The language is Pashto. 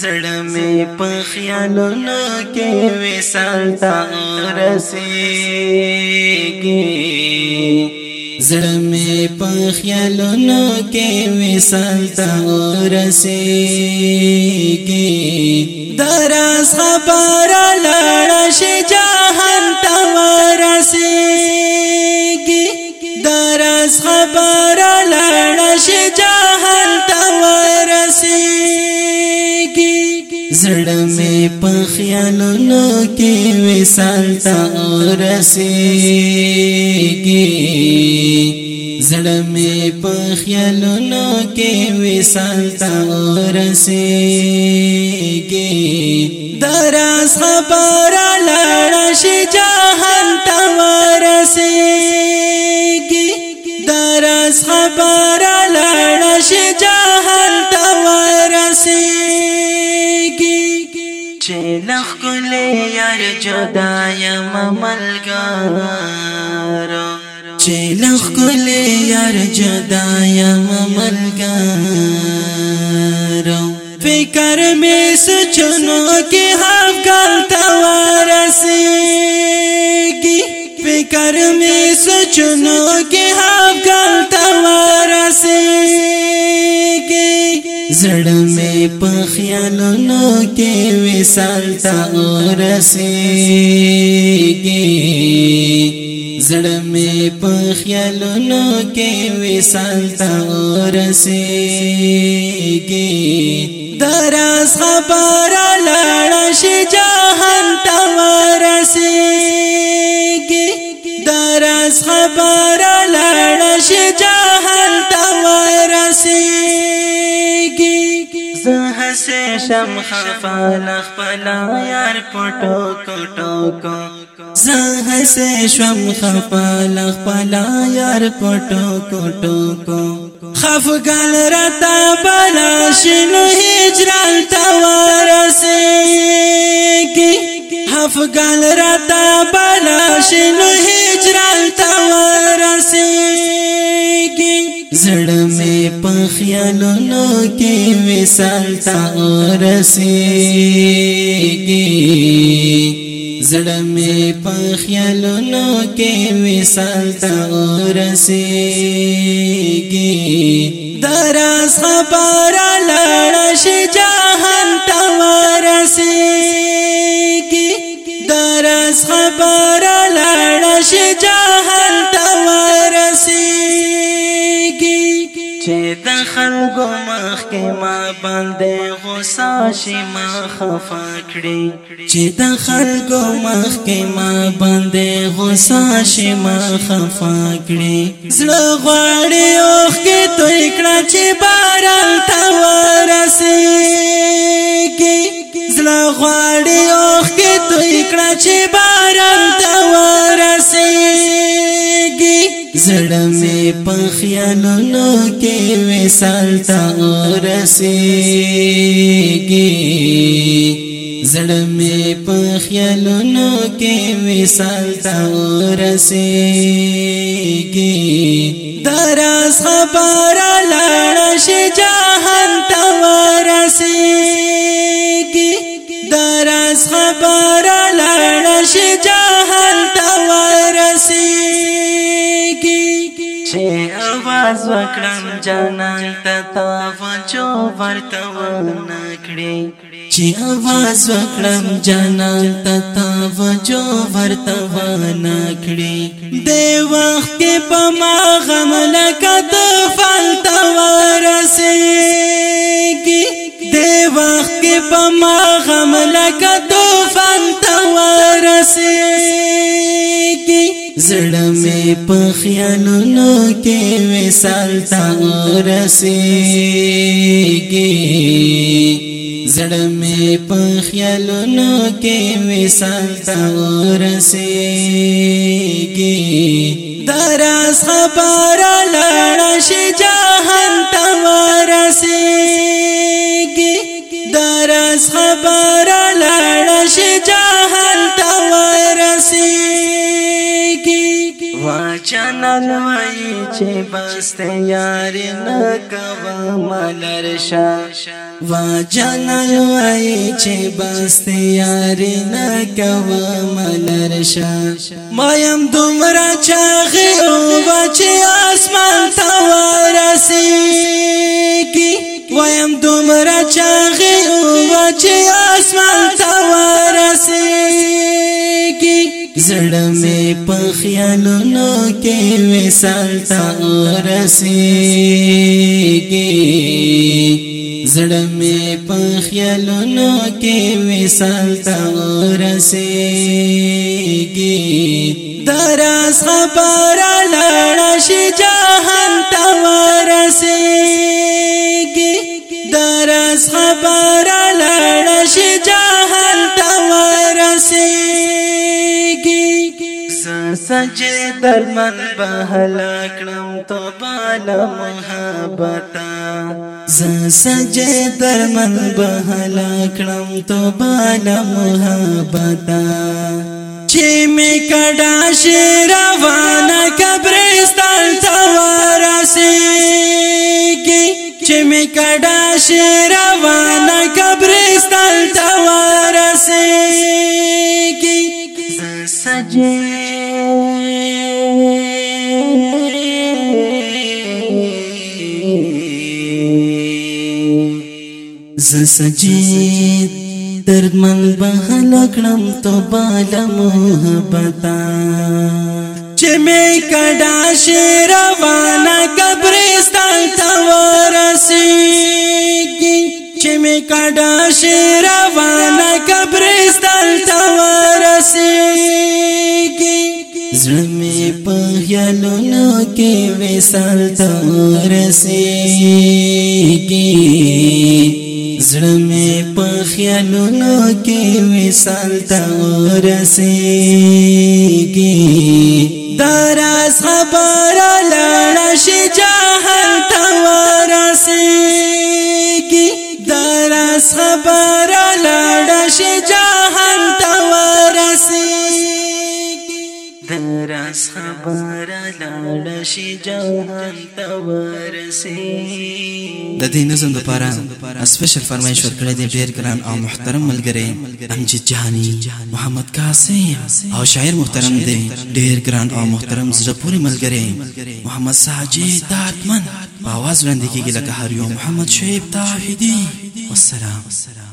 زړه مې په خیالونو کې وسال تا رسېږي زړه مې په خیالونو کې وسال تا رسېږي دراز خبر لړ شي جهان تا ورسېږي دراز خبر لړ شي جهان تا ورسېږي زړه می په خیالونو کې وسال تا ورسېږي زړه می په خیالونو کې وسال تا ورسېږي دراز خبر لړ شي جهان تا ورسېږي دراز خبر لړ شي جهان تا ورسېږي لخ کلی یار جدا یم ملګرو چې لخ کلی یار جدا یم ملګرو فکر مې سچنو کې هم کلتا ورسېږي فکر مې سچنو کې هم کلتا ورسېږي زړه مې په خیالونو کې وسال تا ورسېږي زړه مې په خیالونو کې وسال تا ورسېږي دراز خبر لړ شي جهان تا ورسېږي دراز خبر لړ شي جهان تا ورسېږي دسې شم خفا لخپل یار پټو کټو کو زه هسې شم خفا لخپل یار پټو کټو کو خفګل رتا بلا شنو هجران تا ورسې کی خفګل رتا بلا شنو هجران تا ورسې کی زړه می په خیالونو کې وسال تا ورسيږي زړه می په خیالونو کې وسال تا ورسيږي دراس خبره لړ شي جهان تا ورسيږي چې د خلکو مخ کې ما باندې غوسه شي ما خفا کړی چې د خلکو مخ کې ما باندې غوسه شي ما خفا کړی زړه غواړي اوخ کې توې کړه چې باران تا ورسېږي زړه غواړي اوخ کې توې کړه چې باران زړه می په خیالونو کې وسال تا ورسېږي زړه می په خیالونو کې وسال تا ورسېږي دراز خبر لاړ شي جهان تا ورسېږي دراز خبر چې आवाज وکړم جانان ته توجه ورته ونه کړې چې आवाज وکړم جانان ته توجه ورته ونه کړې د وخت کې په ما غم لکد فالته ورسېږي د وخت کې په ما غم لکد فالته ورسېږي زړه می په خیالونو کې وسال تا ورسيږي زړه می په خیالونو کې وسال تا ورسيږي دراس خبر لړ شي جهان تا ورسيږي دراس خبر لړ شي جهان تا ورسيږي وا چنل وای چې بس یار نه کوا ملر شا وا چنل وای چې بس یار نه کوا ملر شا ما يم دومره چاغه او چې اسمان ته ورسي کی وایم دومره چاغه او چې اسمان ته ورسي کی زړه مې په خیالونو کې وسال تا ورسيږي زړه مې په خیالونو کې وسال تا ورسيږي دراس خبر لړ شي جهان تا ورسيږي دراس خبر لړ شي جهان تا ورسيږي سج درمن بهلا کړم تبالا محبتا ز سج درمن بهلا کړم تبالا محبتا چې می کډا شي روانه قبرستان ته ورسېږي چې می کډا شي روانه قبرستان ته ورسېږي سجه ز سجید دردمن بحل کړم تو بالا محبتا چې مې کډا شیر وانا قبرستان ته ورسېږي چې مې کډا شیر وانا قبرستان ته ورسېږي زړه مې په یالو نو کې وسال ته ورسېږي خیالونو کې وصال تا ورسېږي دراز خبر لړ شي جهل تا ورسېږي دراز خبر لړ شي خبره لاړ شي جهان ته ورسي د دې نظم لپاره اسپیشل فرمایش ورکړی دی ډیر ګران او محترم ملګری امجد جهانی محمد قاسم او شاعر محترم دی ډیر ګران او محترم زړه پورې ملګری محمد ساجد داتمن په आवाज وړاندې کیږي لکه هر یو محمد شعیب تاهیدی والسلام